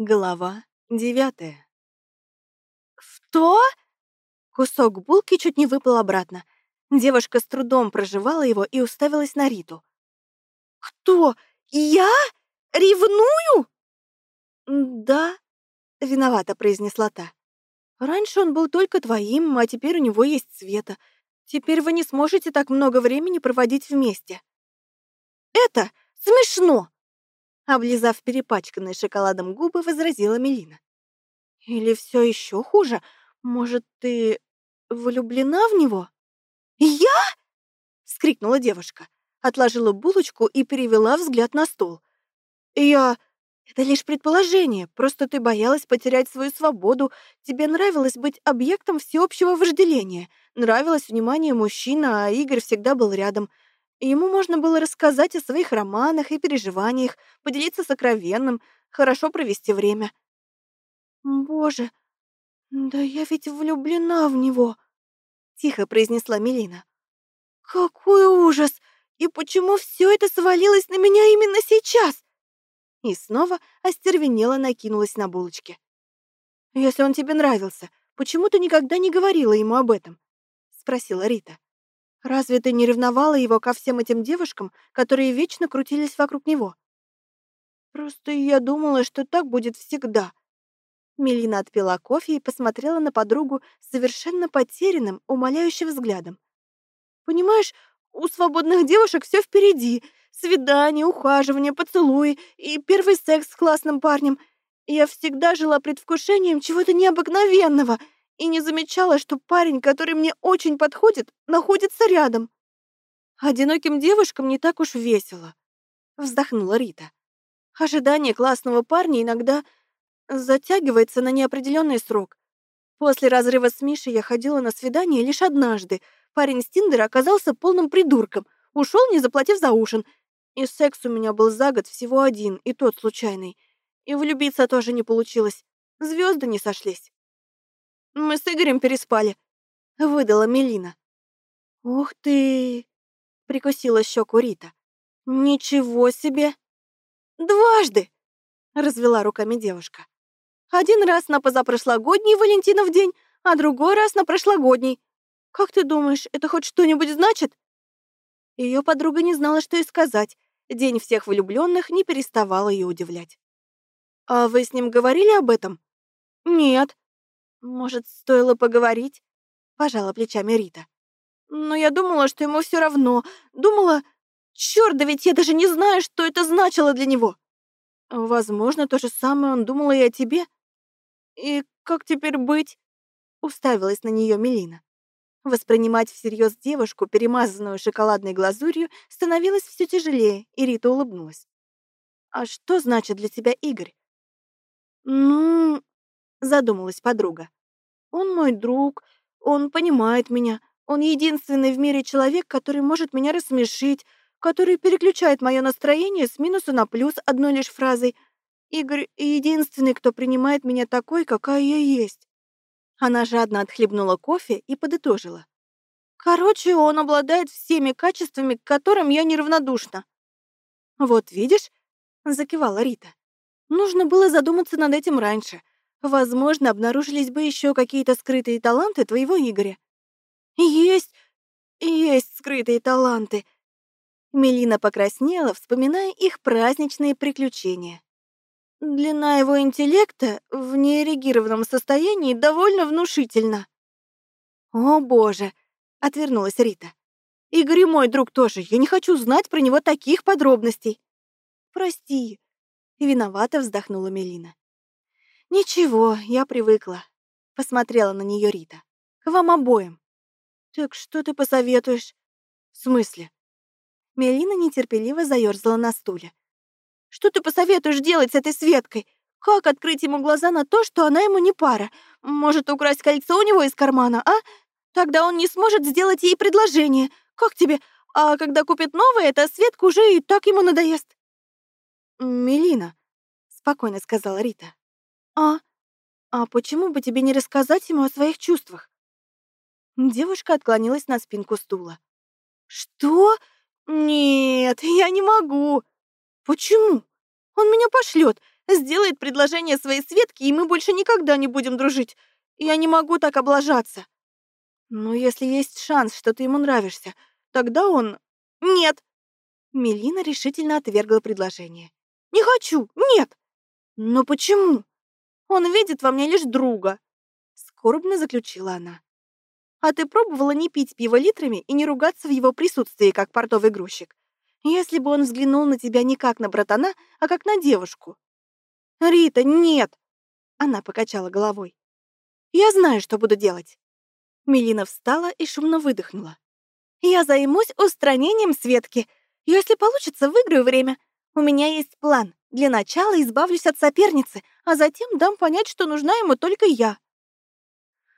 Глава девятая. «Что?» Кусок булки чуть не выпал обратно. Девушка с трудом проживала его и уставилась на Риту. «Кто? Я? Ревную?» «Да», — виновата произнесла та. «Раньше он был только твоим, а теперь у него есть Света. Теперь вы не сможете так много времени проводить вместе». «Это смешно!» Облизав перепачканные шоколадом губы, возразила Мелина. «Или все еще хуже? Может, ты влюблена в него?» «Я?» — вскрикнула девушка. Отложила булочку и перевела взгляд на стол. «Я...» «Это лишь предположение, просто ты боялась потерять свою свободу, тебе нравилось быть объектом всеобщего вожделения, нравилось внимание мужчины, а Игорь всегда был рядом. Ему можно было рассказать о своих романах и переживаниях, поделиться сокровенным, хорошо провести время. «Боже, да я ведь влюблена в него!» — тихо произнесла Мелина. «Какой ужас! И почему все это свалилось на меня именно сейчас?» И снова остервенела накинулась на булочки. «Если он тебе нравился, почему ты никогда не говорила ему об этом?» — спросила Рита. Разве ты не ревновала его ко всем этим девушкам, которые вечно крутились вокруг него? Просто я думала, что так будет всегда. Мелина отпила кофе и посмотрела на подругу совершенно потерянным, умоляющим взглядом. Понимаешь, у свободных девушек все впереди. Свидание, ухаживание, поцелуи и первый секс с классным парнем. Я всегда жила предвкушением чего-то необыкновенного — и не замечала, что парень, который мне очень подходит, находится рядом. Одиноким девушкам не так уж весело, вздохнула Рита. Ожидание классного парня иногда затягивается на неопределенный срок. После разрыва с Мишей я ходила на свидание лишь однажды. Парень с Тиндера оказался полным придурком, ушел, не заплатив за ужин. И секс у меня был за год всего один, и тот случайный. И влюбиться тоже не получилось. Звезды не сошлись. Мы с Игорем переспали», — выдала Мелина. «Ух ты!» — прикусила щеку Рита. «Ничего себе!» «Дважды!» — развела руками девушка. «Один раз на позапрошлогодний Валентинов день, а другой раз на прошлогодний. Как ты думаешь, это хоть что-нибудь значит?» Ее подруга не знала, что и сказать. День всех влюбленных не переставал ее удивлять. «А вы с ним говорили об этом?» «Нет», «Может, стоило поговорить?» — пожала плечами Рита. «Но я думала, что ему все равно. Думала... Чёрт, да ведь я даже не знаю, что это значило для него!» «Возможно, то же самое он думал и о тебе. И как теперь быть?» — уставилась на нее Мелина. Воспринимать всерьез девушку, перемазанную шоколадной глазурью, становилось все тяжелее, и Рита улыбнулась. «А что значит для тебя Игорь?» «Ну...» задумалась подруга. Он мой друг, он понимает меня, он единственный в мире человек, который может меня рассмешить, который переключает мое настроение с минуса на плюс одной лишь фразой. Игорь единственный, кто принимает меня такой, какая я есть. Она жадно отхлебнула кофе и подытожила. Короче, он обладает всеми качествами, к которым я неравнодушна. Вот видишь, закивала Рита. Нужно было задуматься над этим раньше. Возможно, обнаружились бы еще какие-то скрытые таланты твоего Игоря. Есть, есть скрытые таланты. Мелина покраснела, вспоминая их праздничные приключения. Длина его интеллекта в неэрегированном состоянии довольно внушительна. «О, боже!» — отвернулась Рита. «Игорь мой друг тоже. Я не хочу знать про него таких подробностей». «Прости», — виновато вздохнула Мелина. «Ничего, я привыкла», — посмотрела на нее Рита. «К вам обоим». «Так что ты посоветуешь?» «В смысле?» Мелина нетерпеливо заерзала на стуле. «Что ты посоветуешь делать с этой Светкой? Как открыть ему глаза на то, что она ему не пара? Может, украсть кольцо у него из кармана, а? Тогда он не сможет сделать ей предложение. Как тебе? А когда купит новое, эта Светка уже и так ему надоест». «Мелина», — спокойно сказала Рита, «А? А почему бы тебе не рассказать ему о своих чувствах?» Девушка отклонилась на спинку стула. «Что? Нет, я не могу. Почему? Он меня пошлет. Сделает предложение своей Светке, и мы больше никогда не будем дружить. Я не могу так облажаться. Но если есть шанс, что ты ему нравишься, тогда он... Нет. Мелина решительно отвергла предложение. Не хочу, нет. Но почему? Он видит во мне лишь друга. Скорбно заключила она. А ты пробовала не пить пиво литрами и не ругаться в его присутствии, как портовый грузчик? Если бы он взглянул на тебя не как на братана, а как на девушку. Рита, нет! Она покачала головой. Я знаю, что буду делать. Мелина встала и шумно выдохнула. Я займусь устранением Светки. Если получится, выиграю время. У меня есть план. Для начала избавлюсь от соперницы, а затем дам понять, что нужна ему только я.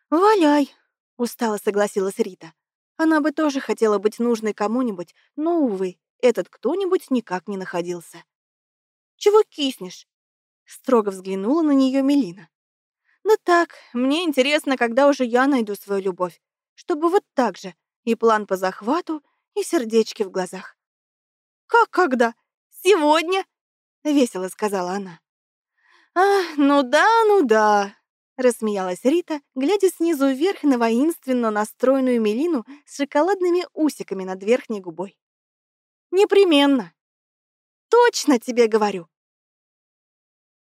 «Валяй», — устало согласилась Рита. Она бы тоже хотела быть нужной кому-нибудь, но, увы, этот кто-нибудь никак не находился. «Чего киснешь?» — строго взглянула на нее Мелина. «Да так, мне интересно, когда уже я найду свою любовь, чтобы вот так же, и план по захвату, и сердечки в глазах». «Как когда? Сегодня?» — весело сказала она. «А, ну да, ну да», — рассмеялась Рита, глядя снизу вверх на воинственно настроенную Мелину с шоколадными усиками над верхней губой. «Непременно». «Точно тебе говорю»,